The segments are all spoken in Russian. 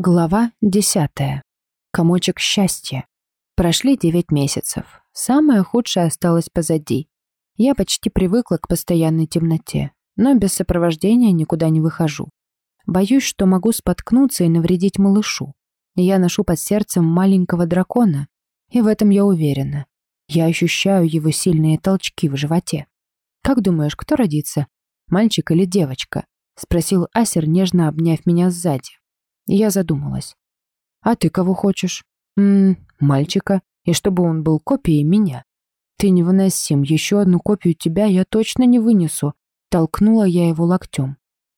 Глава десятая. Комочек счастья. Прошли девять месяцев. Самое худшее осталось позади. Я почти привыкла к постоянной темноте, но без сопровождения никуда не выхожу. Боюсь, что могу споткнуться и навредить малышу. Я ношу под сердцем маленького дракона, и в этом я уверена. Я ощущаю его сильные толчки в животе. «Как думаешь, кто родится? Мальчик или девочка?» — спросил Асер, нежно обняв меня сзади. Я задумалась. «А ты кого хочешь?» «Ммм, мальчика, и чтобы он был копией меня». «Ты невыносим, еще одну копию тебя я точно не вынесу», толкнула я его локтем.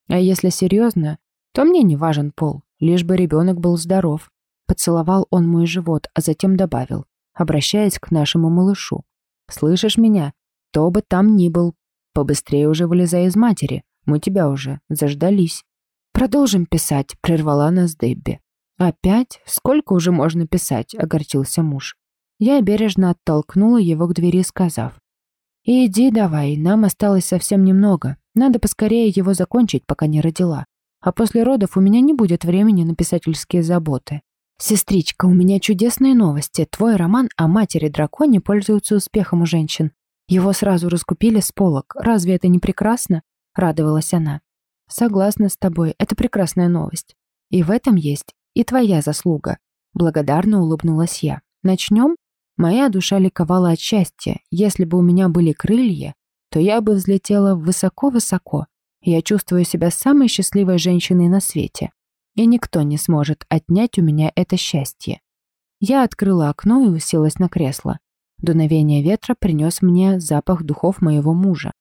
«А если серьезно, то мне не важен пол, лишь бы ребенок был здоров». Поцеловал он мой живот, а затем добавил, обращаясь к нашему малышу. «Слышишь меня? Кто бы там ни был, побыстрее уже вылезай из матери, мы тебя уже заждались». «Продолжим писать», — прервала нас Дебби. «Опять? Сколько уже можно писать?» — огорчился муж. Я бережно оттолкнула его к двери, сказав. «Иди давай, нам осталось совсем немного. Надо поскорее его закончить, пока не родила. А после родов у меня не будет времени на писательские заботы. Сестричка, у меня чудесные новости. Твой роман о матери-драконе пользуется успехом у женщин. Его сразу раскупили с полок. Разве это не прекрасно?» — радовалась она. Согласна с тобой, это прекрасная новость. И в этом есть и твоя заслуга. Благодарно улыбнулась я. Начнем? Моя душа ликовала от счастья. Если бы у меня были крылья, то я бы взлетела высоко-высоко. Я чувствую себя самой счастливой женщиной на свете. И никто не сможет отнять у меня это счастье. Я открыла окно и уселась на кресло. Дуновение ветра принес мне запах духов моего мужа.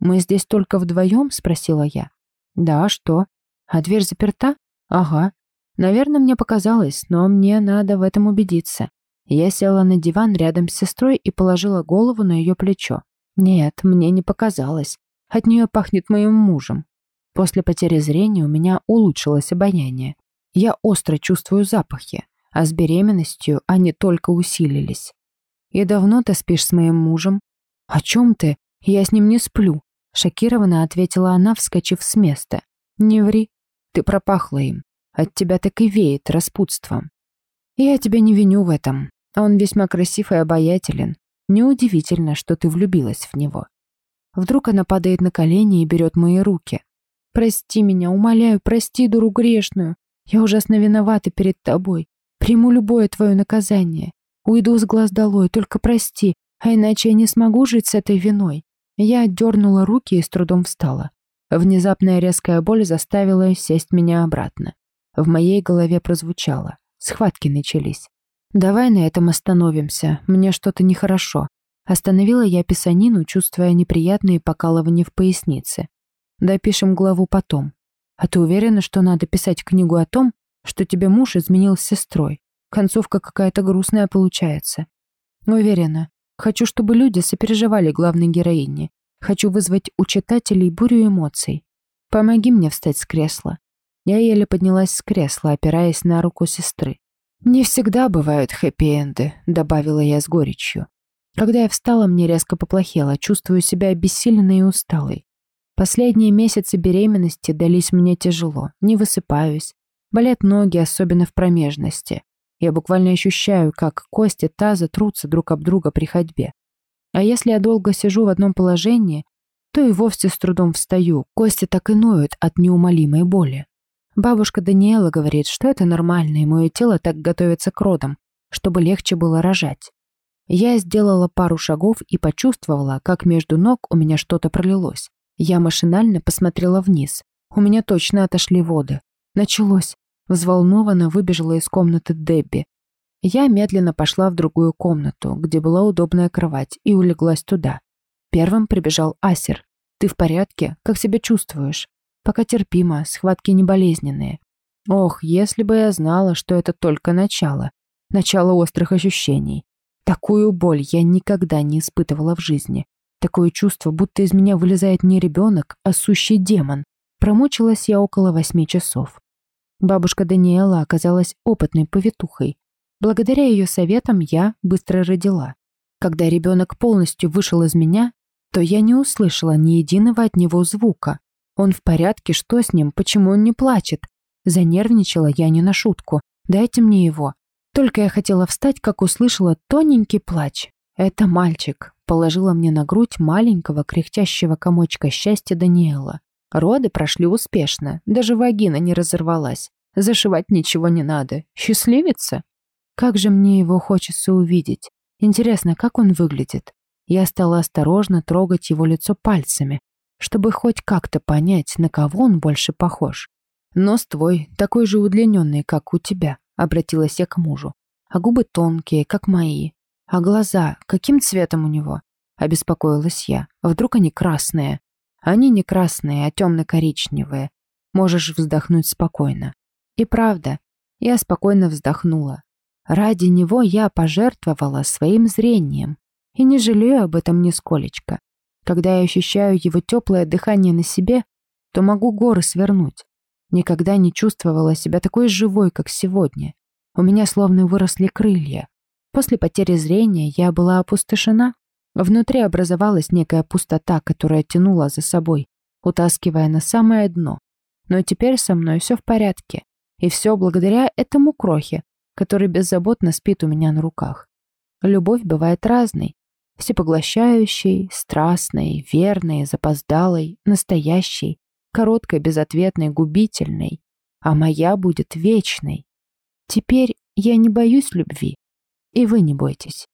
«Мы здесь только вдвоем?» — спросила я. «Да, что? А дверь заперта? Ага. Наверное, мне показалось, но мне надо в этом убедиться». Я села на диван рядом с сестрой и положила голову на ее плечо. Нет, мне не показалось. От нее пахнет моим мужем. После потери зрения у меня улучшилось обоняние. Я остро чувствую запахи, а с беременностью они только усилились. «И давно ты спишь с моим мужем?» «О чем ты? Я с ним не сплю. Шокированно ответила она, вскочив с места. «Не ври, ты пропахла им. От тебя так и веет распутством. Я тебя не виню в этом. Он весьма красив и обаятелен. Неудивительно, что ты влюбилась в него». Вдруг она падает на колени и берет мои руки. «Прости меня, умоляю, прости, дуру грешную. Я ужасно виновата перед тобой. Приму любое твое наказание. Уйду с глаз долой, только прости, а иначе я не смогу жить с этой виной. Я отдернула руки и с трудом встала. Внезапная резкая боль заставила сесть меня обратно. В моей голове прозвучало. Схватки начались. «Давай на этом остановимся. Мне что-то нехорошо». Остановила я писанину, чувствуя неприятные покалывания в пояснице. «Допишем главу потом. А ты уверена, что надо писать книгу о том, что тебе муж изменил с сестрой? Концовка какая-то грустная получается». «Уверена. Хочу, чтобы люди сопереживали главной героине. Хочу вызвать у читателей бурю эмоций. Помоги мне встать с кресла. Я еле поднялась с кресла, опираясь на руку сестры. «Не всегда бывают хэппи-энды», — добавила я с горечью. Когда я встала, мне резко поплохело, чувствую себя обессиленной и усталой. Последние месяцы беременности дались мне тяжело, не высыпаюсь. Болят ноги, особенно в промежности. Я буквально ощущаю, как кости таза трутся друг об друга при ходьбе. А если я долго сижу в одном положении, то и вовсе с трудом встаю, кости так и ноют от неумолимой боли. Бабушка Даниэла говорит, что это нормально, и мое тело так готовится к родам, чтобы легче было рожать. Я сделала пару шагов и почувствовала, как между ног у меня что-то пролилось. Я машинально посмотрела вниз. У меня точно отошли воды. Началось. Взволнованно выбежала из комнаты Дебби. Я медленно пошла в другую комнату, где была удобная кровать, и улеглась туда. Первым прибежал Асер. «Ты в порядке? Как себя чувствуешь?» «Пока терпимо, схватки не болезненные». Ох, если бы я знала, что это только начало. Начало острых ощущений. Такую боль я никогда не испытывала в жизни. Такое чувство, будто из меня вылезает не ребенок, а сущий демон. Промучилась я около восьми часов. Бабушка Даниэла оказалась опытной повитухой. Благодаря ее советам я быстро родила. Когда ребенок полностью вышел из меня, то я не услышала ни единого от него звука. Он в порядке, что с ним, почему он не плачет? Занервничала я не на шутку. Дайте мне его. Только я хотела встать, как услышала тоненький плач. Это мальчик. Положила мне на грудь маленького кряхтящего комочка счастья Даниэла. Роды прошли успешно, даже вагина не разорвалась. Зашивать ничего не надо. Счастливица? Как же мне его хочется увидеть. Интересно, как он выглядит? Я стала осторожно трогать его лицо пальцами, чтобы хоть как-то понять, на кого он больше похож. Нос твой такой же удлиненный, как у тебя, обратилась я к мужу. А губы тонкие, как мои. А глаза, каким цветом у него? Обеспокоилась я. Вдруг они красные? Они не красные, а темно-коричневые. Можешь вздохнуть спокойно. И правда, я спокойно вздохнула. Ради него я пожертвовала своим зрением. И не жалею об этом нисколечко. Когда я ощущаю его теплое дыхание на себе, то могу горы свернуть. Никогда не чувствовала себя такой живой, как сегодня. У меня словно выросли крылья. После потери зрения я была опустошена. Внутри образовалась некая пустота, которая тянула за собой, утаскивая на самое дно. Но теперь со мной все в порядке. И все благодаря этому крохе, который беззаботно спит у меня на руках. Любовь бывает разной. Всепоглощающей, страстной, верной, запоздалой, настоящей, короткой, безответной, губительной, а моя будет вечной. Теперь я не боюсь любви, и вы не бойтесь.